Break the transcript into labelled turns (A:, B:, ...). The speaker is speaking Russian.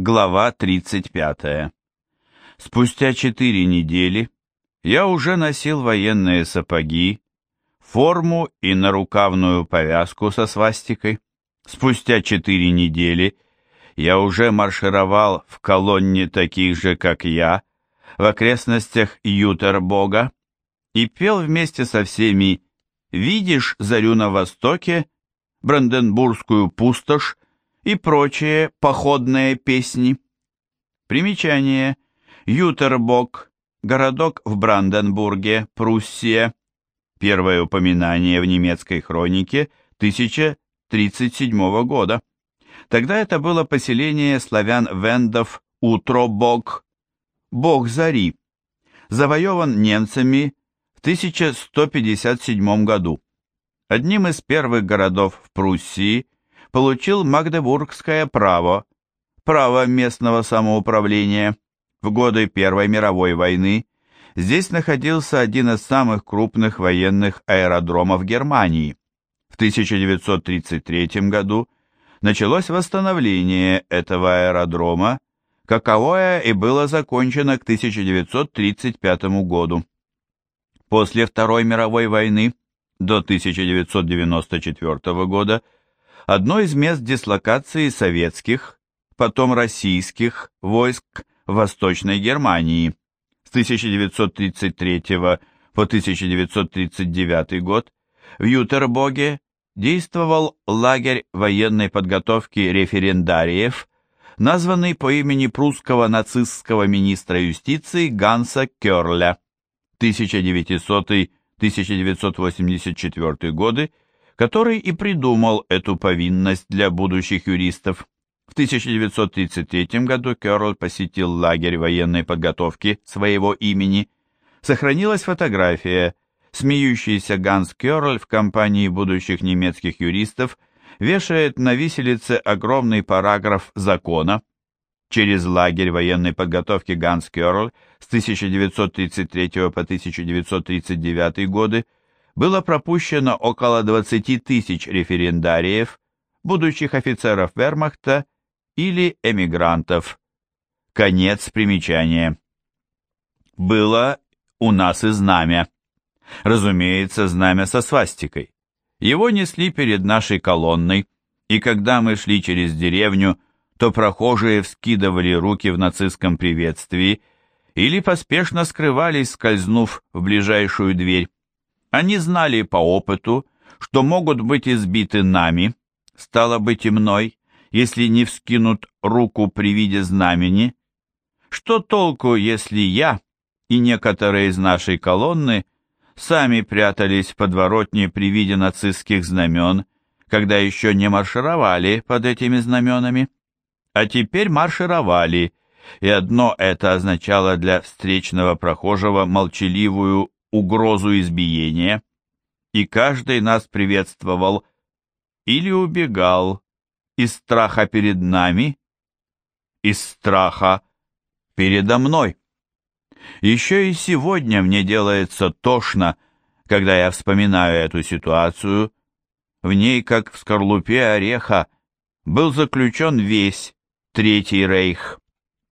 A: Глава 35. Спустя четыре недели я уже носил военные сапоги, форму и нарукавную повязку со свастикой. Спустя четыре недели я уже маршировал в колонне таких же, как я, в окрестностях Ютербога и пел вместе со всеми «Видишь зарю на востоке», «Бранденбургскую пустошь» и прочие походные песни. Примечание. Ютербок, городок в Бранденбурге, Пруссия. Первое упоминание в немецкой хронике 1037 года. Тогда это было поселение славян-вендов Утробок, бог зари, завоеван немцами в 1157 году. Одним из первых городов в Пруссии – получил магдебургское право, право местного самоуправления. В годы Первой мировой войны здесь находился один из самых крупных военных аэродромов Германии. В 1933 году началось восстановление этого аэродрома, каковое и было закончено к 1935 году. После Второй мировой войны до 1994 года одно из мест дислокации советских, потом российских войск в Восточной Германии. С 1933 по 1939 год в Ютербоге действовал лагерь военной подготовки референдариев, названный по имени прусского нацистского министра юстиции Ганса Керля 1900-1984 годы, который и придумал эту повинность для будущих юристов. В 1933 году Керрол посетил лагерь военной подготовки своего имени. Сохранилась фотография. Смеющийся Ганс Керрол в компании будущих немецких юристов вешает на виселице огромный параграф закона. Через лагерь военной подготовки Ганс Керрол с 1933 по 1939 годы было пропущено около 20 тысяч референдариев, будущих офицеров вермахта или эмигрантов. Конец примечания. Было у нас и знамя. Разумеется, знамя со свастикой. Его несли перед нашей колонной, и когда мы шли через деревню, то прохожие вскидывали руки в нацистском приветствии или поспешно скрывались, скользнув в ближайшую дверь. Они знали по опыту, что могут быть избиты нами, стало быть и мной, если не вскинут руку при виде знамени. Что толку, если я и некоторые из нашей колонны сами прятались в подворотне при виде нацистских знамен, когда еще не маршировали под этими знаменами? А теперь маршировали, и одно это означало для встречного прохожего молчаливую угрозу избиения, и каждый нас приветствовал или убегал из страха перед нами, из страха передо мной. Еще и сегодня мне делается тошно, когда я вспоминаю эту ситуацию. В ней, как в скорлупе ореха, был заключен весь Третий Рейх.